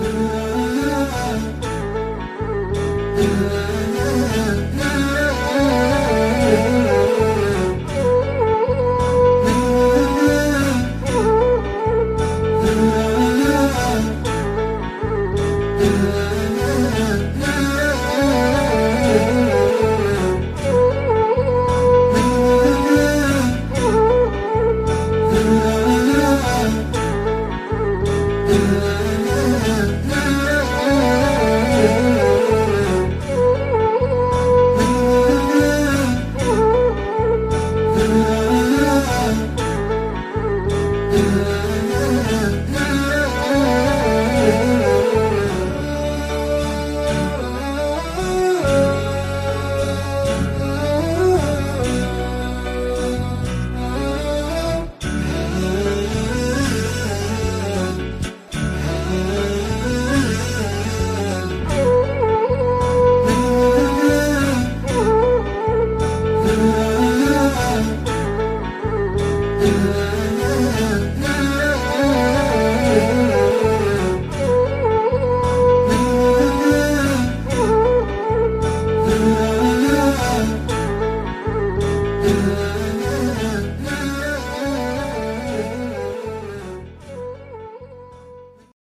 love. do.